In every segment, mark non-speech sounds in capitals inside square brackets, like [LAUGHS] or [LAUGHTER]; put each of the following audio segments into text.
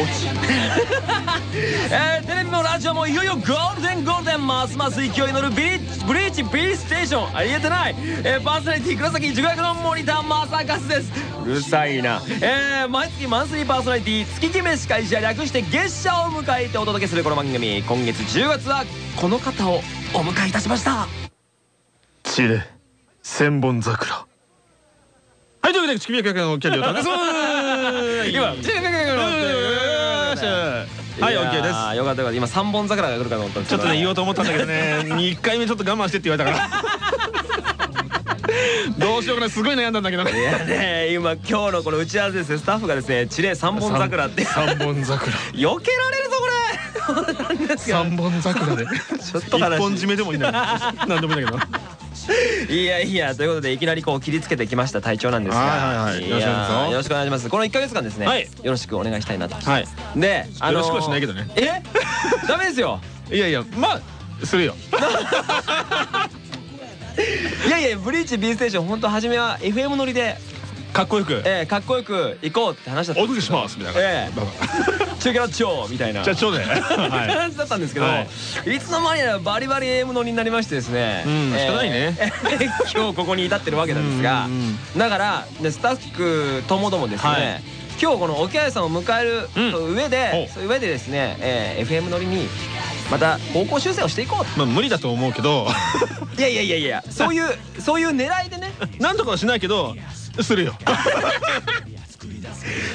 [LAUGHS] えー、テレビもラジオもいよいよゴールデンゴールデン。ますます勢い乗るビリッブリーチ B ステーション。ありえてない、えー、パーソナリティ黒崎塾学のモニターまさかすです。うるさいな。えー、毎月マンスリーパーソナリティ月決め司会者略して月謝を迎えてお届けするこの番組。今月10月はこの方をお迎えいたしました。チレ千本桜。はいというわけで月見客のキャリアを [LAUGHS] です。今月見客のはい、オッケーです。よかったよかった。今三本桜が来るかと思ったちょっとね言おうと思ったんだけどね、[LAUGHS] 二回目ちょっと我慢してって言われたから。[LAUGHS] どうしようかなすごい悩んだんだけどね。いやね今今日のこの打ち合わせですねスタッフがですね地霊三本桜って三本桜。[LAUGHS] 避けられるぞこれ。三本桜で。ちょっと一本締めでもいいんだんでもいいんだけど。[LAUGHS] いやいやということでいきなりこう切りつけてきました隊長なんですが。よろしくお願いします。この1か月間ですねよろしくお願いしたいなと。でよろしくはしないけどね。え？[LAUGHS] ダメですよ。いやいやまあするよ。[LAUGHS] いやいやブリーチ B ステーション本当初めは FM 乗りでかっこよく。ええかっこよく行こうって話だったお届けしますみたいなえ。え中キャラ超みたいな。じゃあ超で。[LAUGHS] 感じだったんですけどい。つの間にかバリバリ AM 乗りになりましてですね。仕方ないね。[LAUGHS] 今日ここに至ってるわけなんですがだからスタッフともどもですね今日この沖合さんを迎える上で上でですね FM 乗りにまた方向修正をしていこうまあ無理だと思うけど。[LAUGHS] いやいやいやいやそういうそういう狙いでね。なんとかはしないけどするよ。[LAUGHS]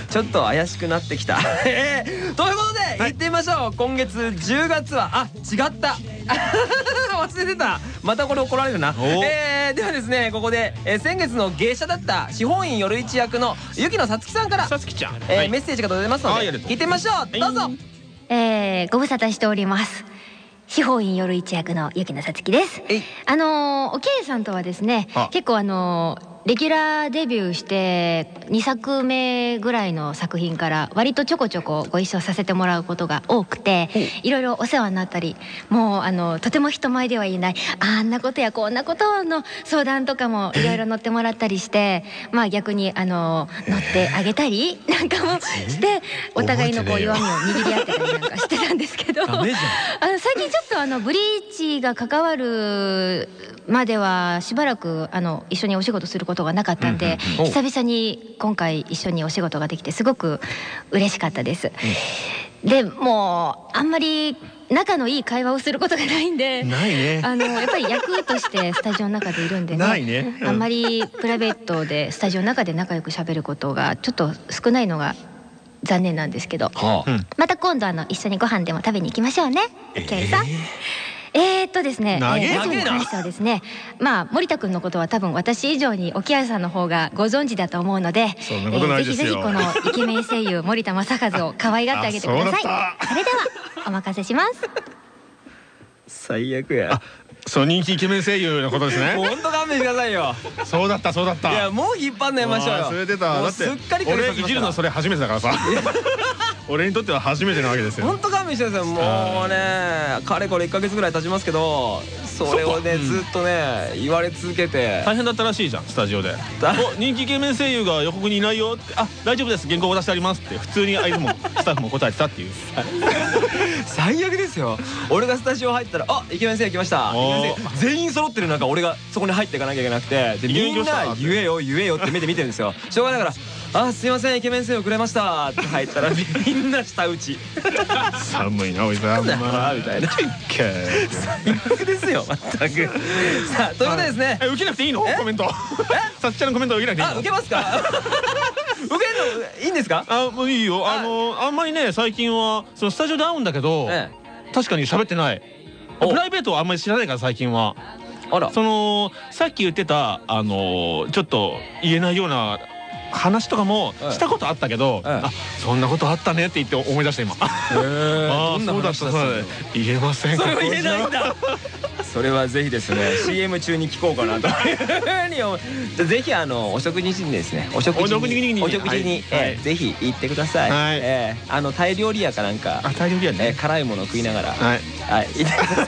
ちょっと怪しくなってきた。[LAUGHS] ということで行ってみましょう。今月10月はあ違った。[LAUGHS] 忘れてた。またこれ怒られるな。えー、ではですねここで、えー、先月の芸者だった司法院夜市役の雪野さつきさんからさつきちゃん、えーメッセージが届いてますので聞いてみましょう。どうぞ。えー、ご無沙汰しております。司法院夜一役の雪野さつきです。あのおけいさんとはですね結構あのーレギュラーデビューして2作目ぐらいの作品から割とちょこちょこご一緒させてもらうことが多くていろいろお世話になったりもうあのとても人前では言えないあんなことやこんなことの相談とかもいろいろ乗ってもらったりしてまあ逆にあの乗ってあげたりなんかもしてお互いのこう弱みを握り合ってたりなんかしてたんですけどあの最近ちょっとあのブリーチが関わるまではしばらくあの一緒にお仕事することがなかったんで、うんうん、久々に今回一緒にお仕事ができてすごく嬉しかったです。うん、でもうあんまり仲のいい会話をすることがないんでね。[LAUGHS] あのやっぱり役としてスタジオの中でいるんでね。ないね、あんまりプライベートでスタジオの中で仲良くしゃべることがちょっと少ないのが残念なんですけど、はあ、また今度あの一緒にご飯でも食べに行きましょうね、えー、ケイさん。えー、っとですね、えー、ラジオに関してはですね、まあ森田君のことは多分私以上に沖合さんの方がご存知だと思うので、そんなことないですよ。えー、ぜひぜひこのイケメン声優森田正和を可愛がってあげてください。それではお任せします。最悪や。そう人気イケメン声優のことですね。本当勘弁してくださいよ。そうだったそうだった。いやもう引っ張んないましょうよ。忘れてた。だって俺いじるのそれ初めてだからさ。[LAUGHS] 俺にとっては初めてなわけですよ。本当勘弁してくださいもうねかれこれ1か月ぐらい経ちますけどそれをねずっとね言われ続けて。大変だったらしいじゃんスタジオで「人気イケメン声優が予告にいないよ」って「あ大丈夫です。原稿を出してあります」って。普通に相手も [LAUGHS] スタッフも答えてたっていう。[LAUGHS] 最悪ですよ。俺がスタジオ入ったら「あイケメン声優来ました」全員揃ってる中俺がそこに入っていかなきゃいけなくて。でみんな「言えよ言えよ」って目で見てるんですよ。しょうがないからあすいませんイケメン声をくれました。って入ったらみんな舌打ち。寒いなおいさん。まみたいな。最悪ですよ全く。さあということでですね。受けなくていいの？コメント。さっちゃんのコメント受けなくていいの？受けますか？受けるのいいんですか？あもういいよ。あのあんまりね最近はそのスタジオで会うんだけど確かに喋ってない。プライベートはあんまり知らないから最近は。あら。そのさっき言ってたあのちょっと言えないような話とかもしたことあったけど、あそんなことあったねって言って思い出した今。ああそうだった言えません。それは言えないんだ。それはぜひですね CM 中に聞こうかなと。[LAUGHS] ぜひあのお食事にですねお食事にお食事にぜひ行ってください。えあのタイ料理屋かなんかタイ料理屋ね。辛いもの食いながら。はい。行ってくだ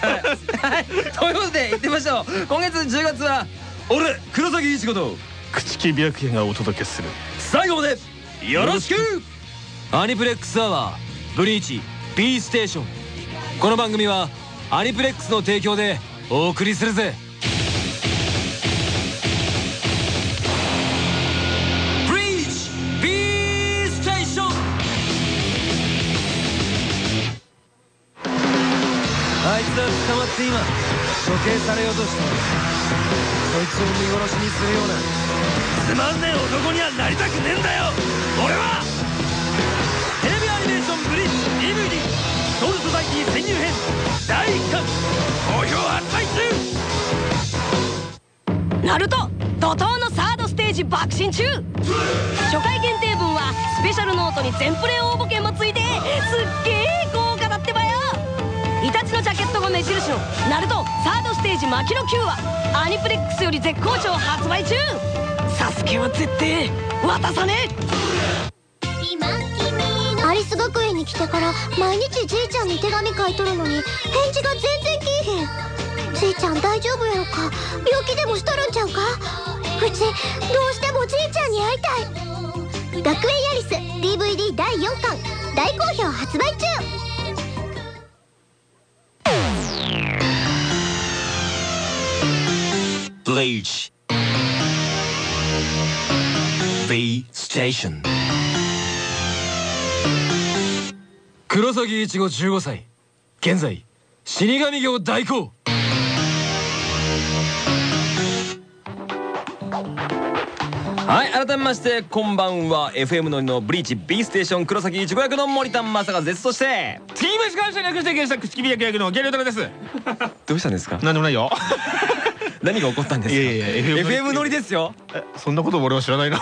さい。[LAUGHS] ということで行ってみましょう。今月10月は俺黒崎一子と口木白夜がお届けする。最後までよろしく！アニプレックスアワーブリーチ B ステーション。この番組はアニプレックスの提供でお送りするぜって今処刑されようとしてそいつを見殺しにするような。つまんねえ男にはなりたくねえんだよ。俺はソウルソサイティ潜入編第1巻。好評発売中。ナルト怒涛のサードステージ爆心中。初回限定分はスペシャルノートに全プレ応募券もついてすっげえ豪イタチのジャケットが目印のナルトサードステージ牧野 Q はア。ニプレックスより絶好調発売中。サスケは絶対渡さねえ。リス学園に来てから毎日じいちゃんに手紙書いとるのに返事が全然きいへん。じいちゃん大丈夫やろか？病気でもしとるんちゃうか？うちどうしてもじいちゃんに会いたい。学園ヤリス DVD 第4巻大好評発売中。ブリーチ B Station. 黒崎一護15歳。現在死神業代行。はい改めましてこんばんは。FM のりのブリーチ B ステーション黒崎一護役の森田正和です。そして月飯感謝略してゲした口切り役役のゲリオタです。[LAUGHS] どうしたんですか？何でもないよ何が起こったんですか？いやいや FM 乗りですよ。そんなこと俺は知らないな。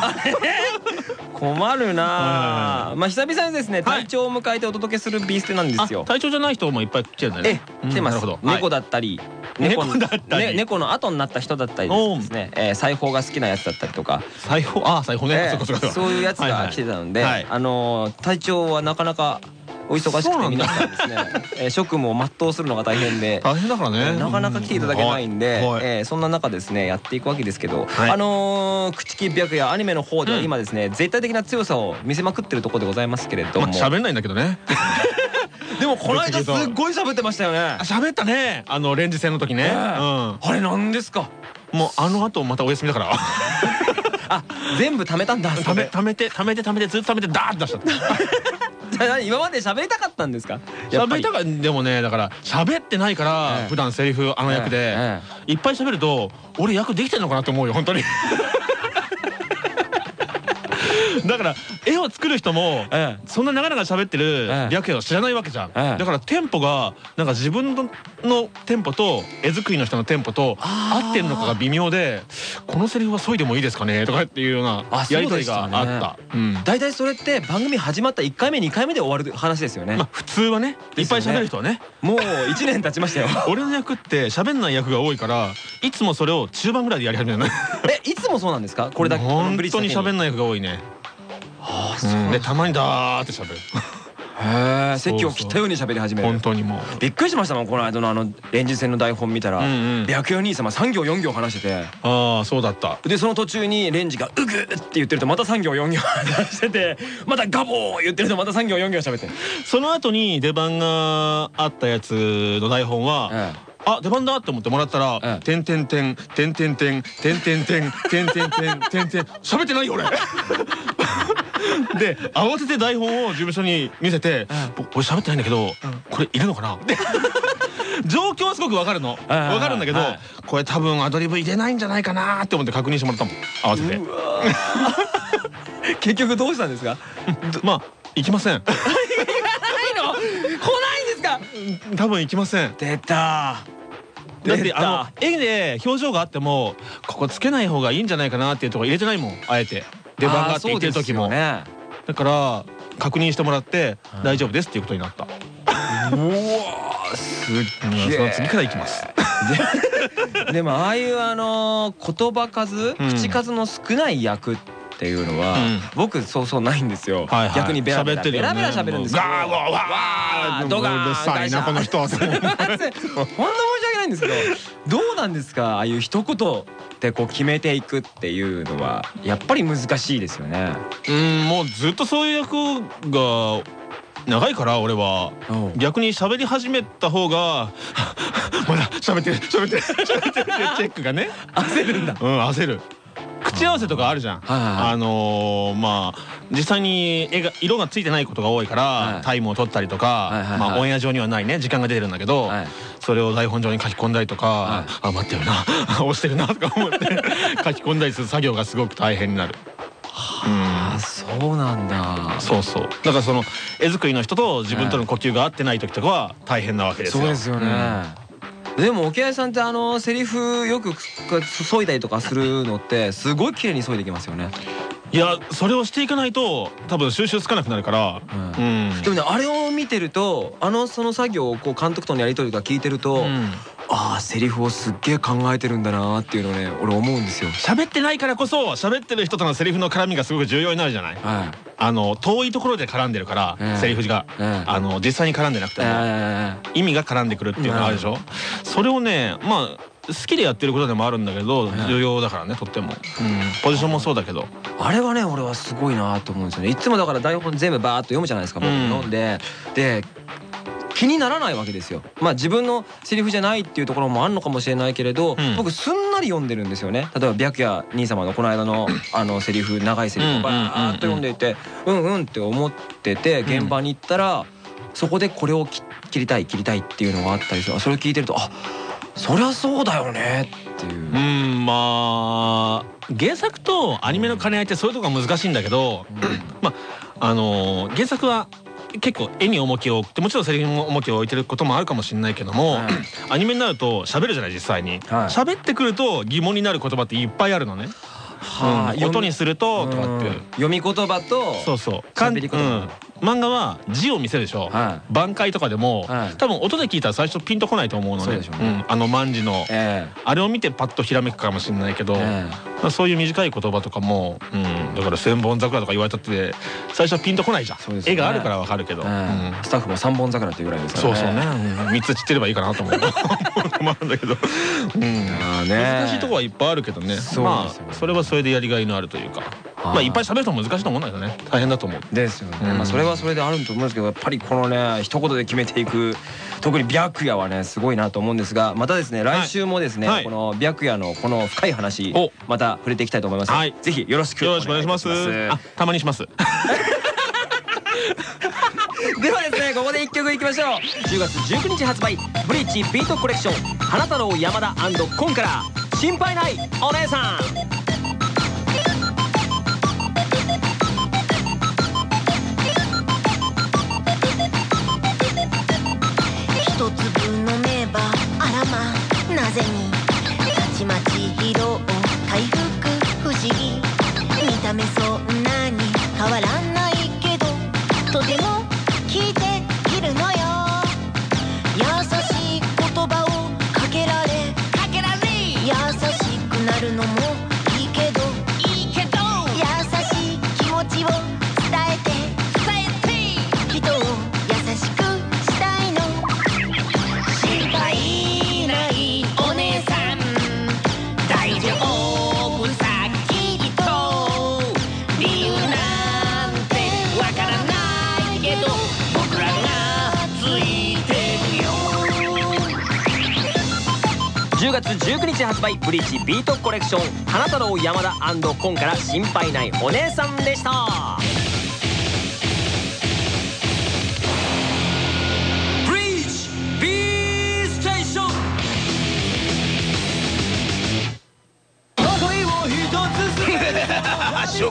困るな。まあ久々にですね隊長を迎えてお届けするビーステなんですよ。隊長じゃない人もいっぱい来てるんだね。え来てます。猫だったり猫だったり。猫の後になった人だったりですね。裁縫が好きなやつだったりとか。裁縫？あ裁縫ね。そういうやつが来てたのであの隊長はなかなかお忙しくて皆さんですね、えー、職務を全うするのが大変で。大変だからね。なかなか来ていただけないんで、はい、えー、そんな中ですねやっていくわけですけど、はい、あのー、口木白夜アニメの方では今ですね、うん、絶対的な強さを見せまくってるところでございますけれども。喋、まあ、んないんだけどね。[LAUGHS] でもこの間すっごい喋ってましたよね。喋ったね。あのレンジ戦の時ね、あれ何ですか？もうあの後またお休みだから。[LAUGHS] あ全部貯めたんだ貯め貯めて貯めて貯めてずっと貯めてダーッと出した今まで喋りたかったんですか？喋りたかでもねだから喋ってないから普段セリフあの役で。いっぱい喋ると俺役できてんのかなって思うよ本当に [LAUGHS] だから絵を作る人もそんな長々喋ってる白夜を知らないわけじゃん。だからテンポがなんか自分のテンポと絵作りの人のテンポと合ってるのかが微妙でこのセリフは削いでもいいですかねとかっていうようなやり取りがあった。大体それって番組始まった1回目2回目で終わる話ですよね。普通はねいっぱい喋る人はね。もう1年経ちましたよ。[LAUGHS] 俺の役って喋んない役が多いからいつもそれを中盤ぐらいでやり始めるえいつもそうなんですか？これだけ本当に喋んない役が多いねあそうでたまにだーって喋る。へえ席を切ったように喋り始める。本当にもう。びっくりしましたもんこの間のあのレンジ戦の台本見たら白夜兄様3行4行話してて。ああそうだった。でその途中にレンジが「うぐ」って言ってるとまた3行4行話してて [LAUGHS] また「ガボー」言ってるとまた3行4行喋ってその後に出番があったやつの台本はあ出番だって思ってもらったら「てんてんてんてんてんてんてんてんてんてんてんてんてんてん」喋ってないよ俺 [LAUGHS] [LAUGHS] で慌てて台本を事務所に見せて「俺喋ってないんだけどこれいるのかな? [LAUGHS]」状況はすごくわかるの。わかるんだけどこれ多分アドリブ入れないんじゃないかなって思って確認してもらったもん。慌てて。[LAUGHS] 結局どうしたんですか？まあ行きません。来ないの？来ないんですか？多分行きません。出た。だってあの絵で表情があってもここつけない方がいいんじゃないかなっていうとこ入れてないもんあえて出番があって言ってる時も、ね、だから確認してもらって大丈夫ですっていうことになった。うわすげえ。次からいきます。[LAUGHS] でもああいうあの言葉数、口数の少ない役っていうのは、僕そうそうないんですよ。逆にベラベラベラベラ喋るんですよ。ガーゴーわードガーうるさいなこの人。[LAUGHS] 本当 [LAUGHS] ないんですけどどうなんですかああいう一言でこう決めていくっていうのはやっぱり難しいですよね。うんもうずっとそういう役が長いから俺は。逆に喋り始めた方が [LAUGHS] まだ喋ってる喋ってる喋ってるっていうチェックがね。焦るんだ。うん焦る口合わせとかあるじゃん、あのまあ実際に絵が色がついてないことが多いから、タイムを取ったりとか、まあオンエア上にはないね時間が出てるんだけど、それを台本上に書き込んだりとか、あ待ってるな [LAUGHS] 押してるなとか思って [LAUGHS] 書き込んだりする作業がすごく大変になる。はあ、そうなんだ。そうそう。だからその絵作りの人と自分との呼吸が合ってない時とかは大変なわけですよ。そうですよね。でも沖合さんってあのセリフよく削いだりとかするのってすごい綺麗に削いできますよね。いやそれをしていかないと多分収集つかなくなるから、でもねあれを見てるとあのその作業をこう監督とのやり取りとか聞いてると、うん、ああセリフをすっげえ考えてるんだなっていうのをね俺思うんですよ。喋ってないからこそ喋ってる人とのセリフの絡みがすごく重要になるじゃない、はい、あの遠いところで絡んでるから、えー、セリフが、えー、あの実際に絡んでなくても、えー、意味が絡んでくるっていうのがあるでしょ、それをねまあ好きでやってることでもあるんだけど重要だからねとっても、うん、ポジションもそうだけど。あれはね俺はすごいなと思うんですよね。いつもだから台本全部バーッと読むじゃないですか僕読ん。でで気にならないわけですよ。まあ自分のセリフじゃないっていうところもあるのかもしれないけれど、うん、僕すんなり読んでるんですよね。例えば白夜兄様のこの間のあのセリフ長いセリフをバーッと読んでいてうんうんって思ってて現場に行ったらそこでこれを切りたい切りたいっていうのがあったりするそれを聞いてるとあそりゃそうだよねっていう。うんまあ原作とアニメの兼ね合いってそういうとこが難しいんだけど、うん、まああのー、原作は結構絵に重きを置いてもちろんセリフに重きを置いてることもあるかもしれないけども、はい、[CLEARS THROAT] アニメになると喋るじゃない実際に。喋、はい、ってくると疑問になる言葉っていっぱいあるのね。はあ、うん、音にするととかって読み言葉とそうそう。喋り言葉、漫画は字を見せるでしょ、はい、挽回とかでも、はい、多分音で聞いたら最初ピンとこないと思うのね、ね。うん、あの万字の、えー、あれを見てパッとひらめくかもしれないけど、そういう短い言葉とかも、うん、だから千本桜とか言われたって最初はピンとこないじゃん、ね、絵があるからわかるけど、スタッフも三本桜っていうぐらいですからね。そうそうね、3つ散ってればいいかなと思う。[LAUGHS] だけど、うん、難しいとこはいっぱいあるけどね。まあそれはそれでやりがいのあるというかまあいっぱい喋る人も難しいと思うんだけどね。大変だと思う。ですよね、まあそれはそれであると思うんですけどやっぱりこのね一言で決めていく特に白夜はねすごいなと思うんですがまたですね来週もですね、この白夜のこの深い話また触れていきたいと思います、はい、ぜひよろしくお願いします。あたまにします。[LAUGHS] ではですねここで一曲いきましょう。10月19日発売ブリーチビートコレクション花太郎山田コンから心配ないお姉さん風にたちまち疲労回復不思議見た目そん19日発売ブリーチビートコレクション。花太郎山田コンから心配ないお姉さんでした。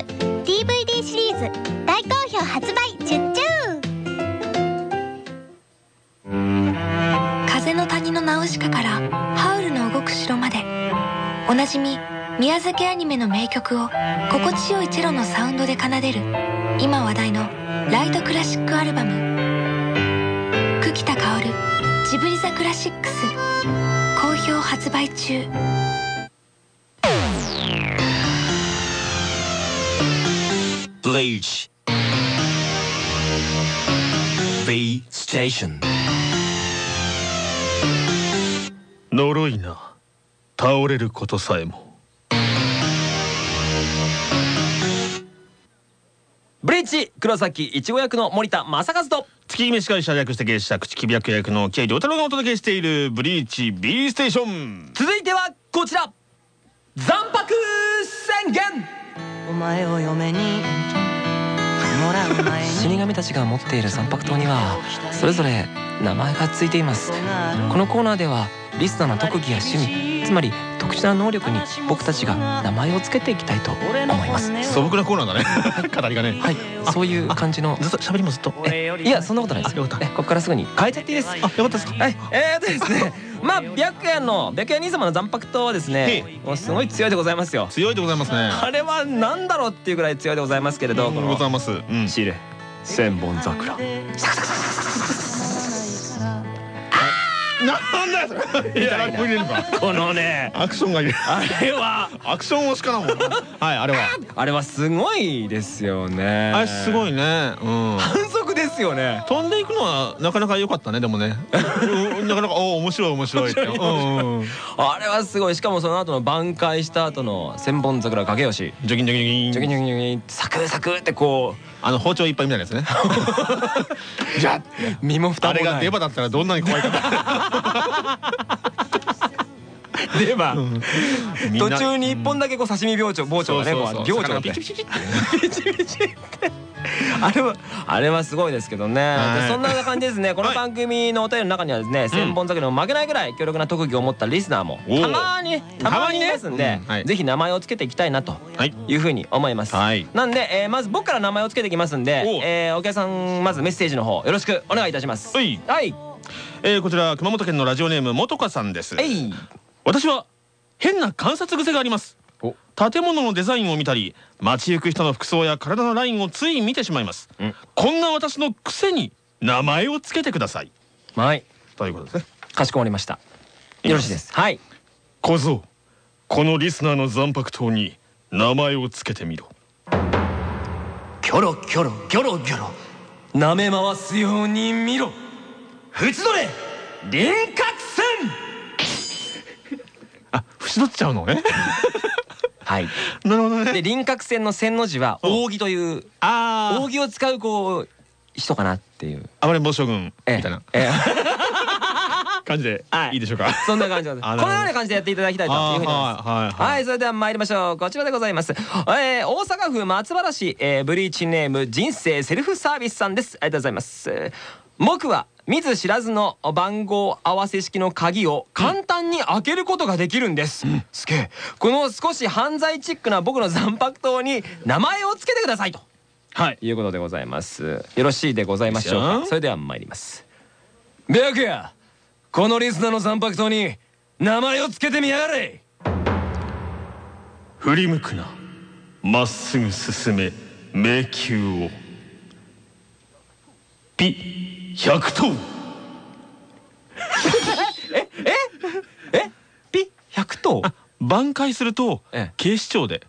ュ DVD シリーズ大好評発売10中風の谷のナウシカからハウルの動く城まで。おなじみ宮崎アニメの名曲を心地よいチェロのサウンドで奏でる今話題のライトクラシックアルバム「久喜田薫ジブリ・ザ・クラシックス」好評発売中。ブリーチ B ステーション呪いな。倒れることさえも。ブリーチ黒崎いちご役の森田正和と。月決め司会者略して芸者口きび役役の木井良太郎がお届けしているブリーチ B ステーション続いてはこちら。残白宣言死神たちが持っている三白刀にはそれぞれ名前がついています。このコーナーではリスナーの特技や趣味つまり特殊な能力に僕たちが名前をつけていきたいと思います。素朴なコーナーだね。[LAUGHS] 語りがね。はい。そういう感じの。ずっと喋りもずっと。いやそんなことないです。ここからすぐに。変えちゃっていいです。あよかったですはい。えーとですね。まあ白夜の白夜兄様の残白刀はですねもうすごい強いでございますよ。強いでございますね。あれはなんだろうっていうぐらい強いでございますけれどございます。シール千本桜なんだよそれ。いや、これ入れるか。このね、アクションがいる。あれはアクション推しかなもん。はい、あれは。あれはすごいですよね。あれすごいね。うん。反則ですよね。飛んでいくのはなかなか良かったね。でもね。なかなかお面白い面白い。あれはすごい。しかもその後の挽回した後の千本桜影吉。ジョギンジョギンジョギンジョギンジョギンサクサクってこう。あの包丁いっぱいみたいなやつね。[LAUGHS] じゃ身も蓋もあれが出刃だったらどんなに怖いか。[LAUGHS] 出刃。途中に一本だけこう刺身包丁包丁がねこう包丁がピチピチって。[LAUGHS] あれはあれはすごいですけどね、そんな感じですね。この番組のお便りの中にはですね千本桜にも負けないぐらい強力な特技を持ったリスナーもたまにたまにいますんでぜひ名前を付けていきたいなというふうに思います。なんでまず僕から名前を付けていきますんでお客さんまずメッセージの方よろしくお願いいたします。はい。えこちら熊本県のラジオネームもとかさんです。私は変な観察癖があります建物のデザインを見たり街行く人の服装や体のラインをつい見てしまいます、うん、こんな私の癖に名前をつけてください。はい。ということですね。かしこまりました。よろしいです。はい。小僧このリスナーの残白刀に名前をつけてみろ。キョロキョロギョロギョロ。舐め回すように見ろ。縁取れ輪郭線。[LAUGHS] あ縁取っちゃうの？ねはい。なるほどね。で輪郭線の線の字は扇という扇を使うこう人かなっていう。あまり暴将軍みたいな。[LAUGHS] [LAUGHS] 感じでいいでしょうか。そんな感じです。このような感じでやっていただきたいというふうに思います。はい、それでは参りましょう。こちらでございます。え大阪府松原市、えブリーチネーム人生セルフサービスさんです。ありがとうございます。僕は見ず知らずの番号合わせ式の鍵を簡単に開けることができるんです、うん、すげえ。この少し犯罪チックな僕の残白刀に名前を付けてくださいと。はい。いうことでございます。よろしいでございましょうか？それでは参ります。ベアクやこのリスナーの残白刀に名前を付けてみやがれ。振り向くな。まっすぐ進め迷宮を。ピ百頭えええピ百頭挽回すると警視庁で。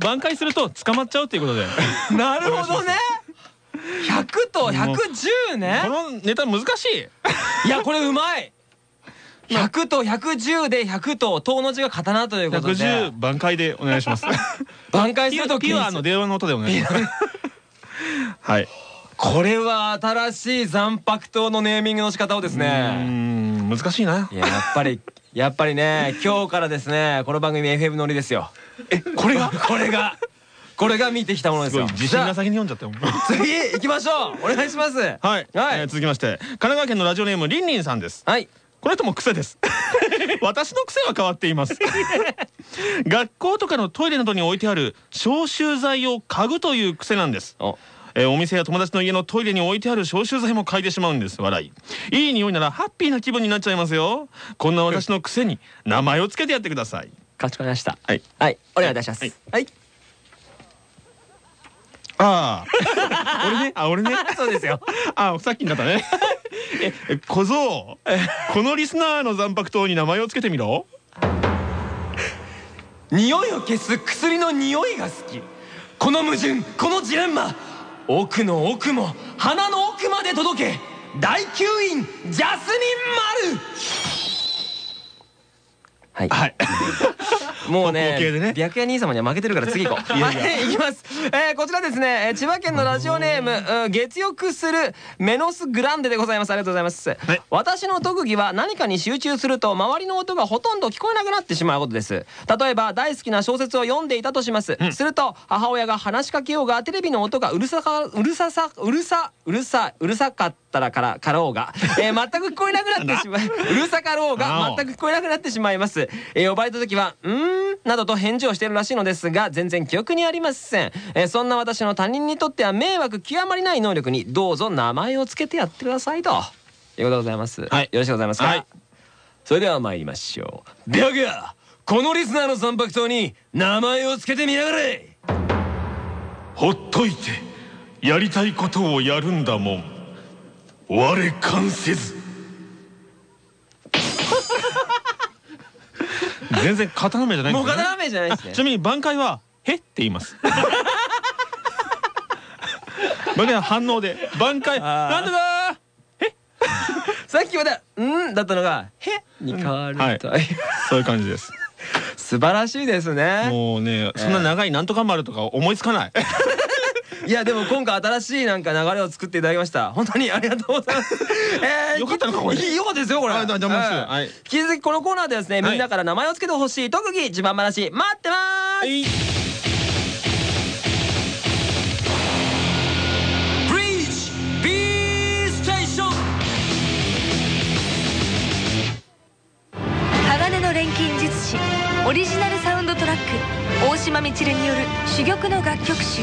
挽回すると [LAUGHS] 捕まっちゃうっていうことで。なるほどね。100と110ね。このネタ難しい。いやこれうまい100と110で100と遠の字が刀ということで。110挽回でお願いします。[LAUGHS] 挽回するとピはあの電話の音でお願いします。[LAUGHS] はい。これは新しい残白刀のネーミングの仕方をですね。難しいな。やっぱりやっぱりね今日からですねこの番組 FM 乗りですよ。えこれが？[LAUGHS] これが。これが見てきたものですよ。自信が先に読んじゃって次行きましょう。お願いします。はい、はい、えー、続きまして神奈川県のラジオネームりんりんさんです。はいこの人も癖です。[LAUGHS] 私の癖は変わっています。[LAUGHS] 学校とかのトイレなどに置いてある消臭剤を嗅ぐという癖なんです。えー、お店や友達の家のトイレに置いてある消臭剤も嗅いでしまうん。です笑い。いい匂いならハッピーな気分になっちゃいますよ。こんな私のくせに名前をつけてやってください。かしこまりました。はい。はい。お願いいたします。はい、はい。あ [LAUGHS] あ俺ね。あ俺ね。そうですよ。あさっきになったね。え小僧このリスナーの残白糖に名前をつけてみろ。匂いを消す薬の匂いが好き。この矛盾このジレンマ奥の奥も鼻の奥まで届け。大吸引ジャスミン丸。はい、はいもうね白夜兄様には負けてるから次行こう。[LAUGHS] はい行きます、えー、こちらですね千葉県のラジオネーム月浴するメノスグランデでございます。ありがとうございます、はい、私の特技は何かに集中すると周りの音がほとんど聞こえなくなってしまうことです。例えば大好きな小説を読んでいたとします、うん、すると母親が話しかけようがテレビの音がうるさかうるささうるさうるさうるさかったらからかろうが、えー、全く聞こえなくなってしまう [LAUGHS] うるさかろうが全く聞こえなくなってしまいます、えー、呼ばれた時は「うん？などと返事をしているらしいのですが全然記憶にありません、えー、そんな私の他人にとっては迷惑極まりない能力にどうぞ名前を付けてやってくださいと。いうことでございます、はい、よろしくございますか、はい、それでは参りましょう。ビャガこのリスナーの三白刀に名前を付けてみやがれ。ほっといてやりたいことをやるんだもん。我関せず全然刀目じゃないもう刀目じゃないですね。ちなみに挽回は「へ」って言います。挽回は反応で。挽回。なんだだへ。さっきまで「うん」だったのが「へ」に変わると、はい、そういう感じです。[LAUGHS] 素晴らしいですね。もうねそんな長いなんとか丸とか思いつかないいやでも今回新しいなんか流れを作っていただきました。本当にありがとうございます。[LAUGHS] えー、よかったのかこれ。よかったですよこれ。はい引き続きこのコーナーでですねみんなから名前を付けてほしい特技自慢話待ってます。鋼の錬金術師オリジナルサウンドトラック大島みちるによる珠玉の楽曲集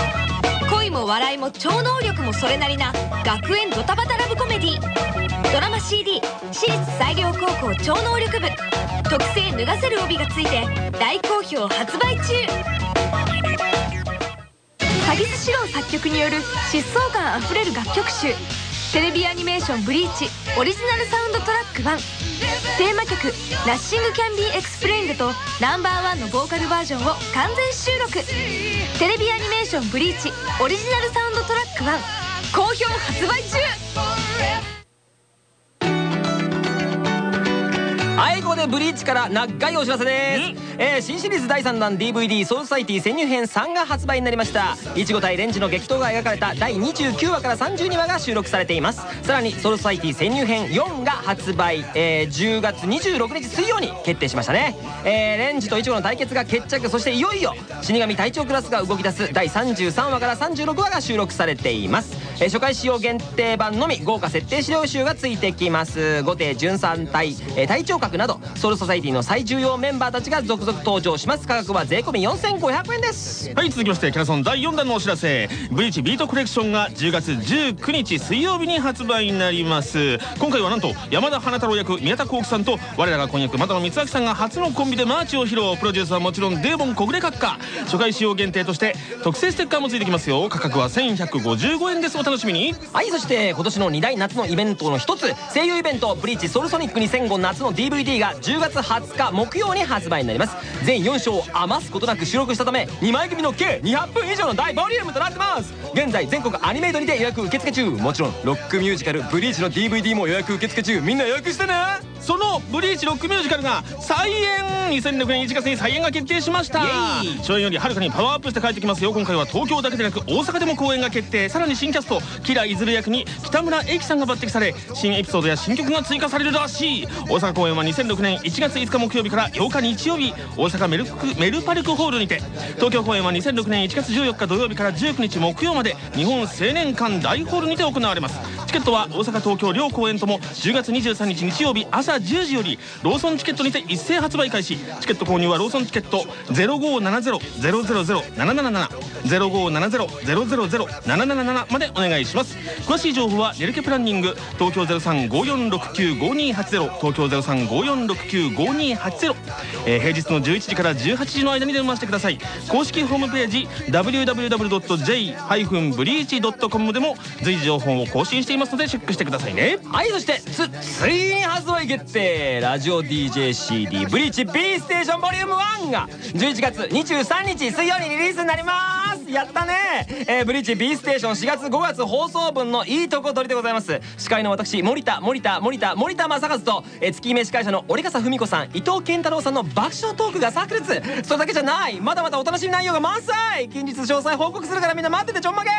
も笑いも超能力もそれなりな学園ドタバタラブコメディ。ドラマ CD 私立西陵高校超能力部。特製脱がせる帯がついて大好評発売中。鷺巣詩郎作曲による疾走感あふれる楽曲集。テレビアニメーション「ブリーチ」オリジナルサウンドトラック1テーマ曲「 Nothing Can Be Explained」と Number One のボーカルバージョンを完全収録。テレビアニメーション「ブリーチ」オリジナルサウンドトラック1好評発売中。でブリーチから長いお知らせです、えー、新シリーズ第3弾 DVD「ソウルソサエティ潜入編3」が発売になりました。いちご対レンジの激闘が描かれた第29話から32話が収録されています。さらにソウルソサエティ潜入編4が発売、えー、10月26日水曜に決定しましたね、えー、レンジといちごの対決が決着そしていよいよ死神隊長クラスが動き出す第33話から36話が収録されています、えー、初回使用限定版のみ豪華設定資料集がついてきます。護廷十三隊、えー、隊長格などソウルソサエティの最重要メンバーたちが続々登場します。価格は税込4500円です。はい続きましてキャラソン第4弾のお知らせ。ブリーチ Beat Collection が10月19日水曜日に発売になります。今回はなんと山田花太郎役宮田幸季さんと我らがコン役真殿光昭さんが初のコンビでマーチを披露。プロデュースはもちろんデーモン小暮閣下。初回使用限定として特製ステッカーもついてきますよ。価格は1155円です。お楽しみに。はいそして今年の2大夏のイベントの一つ。声優イベント「ブリーチソウルソニック2005夏」の DVD が10月20日木曜に発売になります全4章を余すことなく収録したため2枚組の計200分以上の大ボリュームとなってます。現在全国アニメイトにて予約受付中。もちろんロックミュージカル「ブリーチ」の DVD も予約受付中。みんな予約してね。その「ブリーチロックミュージカル」が再演2006年1月に再演が決定しました。初演よりはるかにパワーアップして帰ってきますよ。今回は東京だけでなく大阪でも公演が決定。さらに新キャストキラいずる役に北村英樹さんが抜擢され新エピソードや新曲が追加されるらしい。大阪公演は2006年1月5日木曜日から8日日曜日大阪メルクメルパルクホールにて東京公演は2006年1月14日土曜日から19日木曜まで日本青年館大ホールにて行われます。チケットは大阪東京両公演とも10月23日日曜日朝10時よりローソンチケットにて一斉発売開始。チケット購入はローソンチケット0570-000-777 0570-000-777までお願いします。詳しい情報はネルケプランニング東京0354695280東京0354695280、えー、平日の11時から18時の間に電話してください。公式ホームページ www.j-breach.com でも随時情報を更新していますのでチェックしてくださいね。はいそしてつついに発売決定ラジオ DJCD ブリーチ B ステーションボリューム1が11月23日水曜にリリースになります。やったね。えー、ブリーチ B ステーション4月5月放送分のいいとこ取りでございます。司会の私森田森田森田森田正和と、えー、月決め司会者の折笠文子さん伊藤健太郎さんの爆笑トークが炸裂。それだけじゃない。まだまだお楽しみ内容が満載。近日詳細報告するからみんな待っててちょんまげ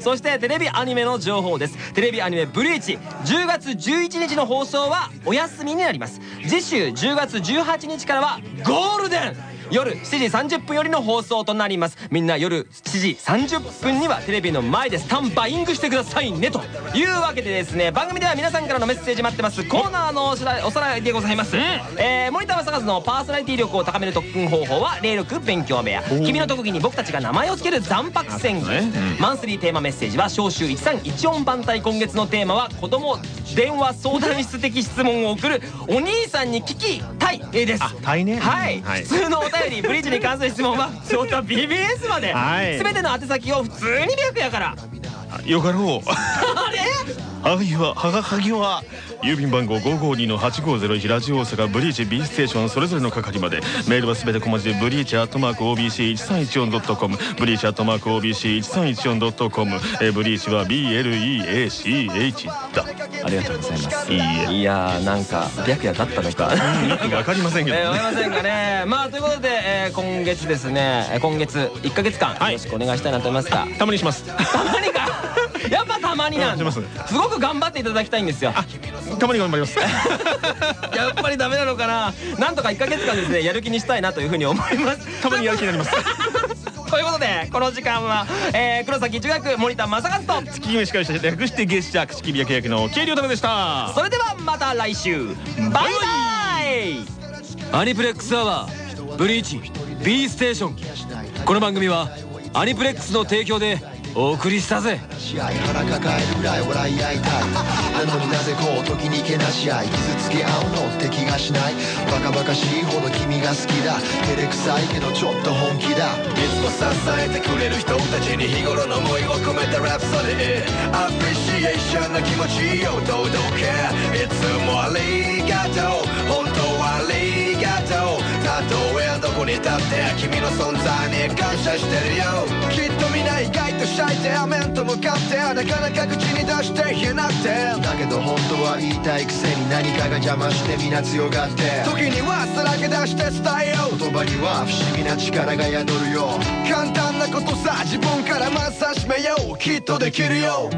そしてテレビアニメの情報です。テレビアニメ「ブリーチ」10月11日の放送はお休みになります。次週10月18日からはゴールデン。夜7時30分よりの放送となります。みんな夜7時30分にはテレビの前でスタンバイングしてくださいね。というわけでですね番組では皆さんからのメッセージ待ってます。コーナーのおさらいでございます、うん、えー、森田正和のパーソナリティ力を高める特訓方法は霊力勉強部屋。君の特技に僕たちが名前を付ける残白宣言、マンスリーテーマメッセージは召集1314番隊今月のテーマは子供電話相談室的質問を送るお兄さんに聞きたいです。たいね。はい、はい、普通のお便りブリッジに関する質問は普通と BBS まで、はい、全ての宛先を普通に略やから。よかろう。[LAUGHS] あれ？はぎははがはぎは郵便番号552-8501ラジオ大阪ブリーチ B ステーションそれぞれの係まで。メールはすべて小文字でブリーチアットマーク OBC1314.com ブリーチアットマーク OBC1314.com えブリーチは BLEACH だありがとうございます。いやーなんか白夜だったのか。わかりませんけど、ね、わかりませんがね。まあということで、えー、今月ですね今月1か月間よろしくお願いしたいなと思いますがたまにします。たまにか？[LAUGHS] やっぱたまになんす。ごく頑張っていただきたいんですよ。たまに頑張ります。[LAUGHS] やっぱりダメなのかな？なんとか1か月間ですねやる気にしたいなというふうに思います。たまにやる気になりますということでこの時間は、えー、黒崎中学森田正和と月姫司会者略して月謝口切焼き役の慶良太でした。それではまた来週。バイバイ。アニプレックスアワーブリーチ B ステーション。この番組はアニプレックスの提供でお送りしたぜ。試合腹抱えるぐらい笑い合いたい。なのになぜこう時にけなし合い。傷つけ合うのって気がしない。バカバカしいほど君が好きだ。照れくさいけどちょっと本気だ。いつも支えてくれる人たちに日頃の思いを込めたラプソディアプリシエーションの気持ちを堂々けいつもありがとう。本当はありがとう。たとえどこに立って君の存在に感謝してるよ。きっと皆意外とシャイで面と向かってなかなか口に出して。言えなくてだけど本当は言いたいくせに何かが邪魔して皆強がって。時にはさらけ出して伝えよう。言葉には不思議な力が宿るよ。簡単なことさ自分からまずしめよう。きっとできるよ。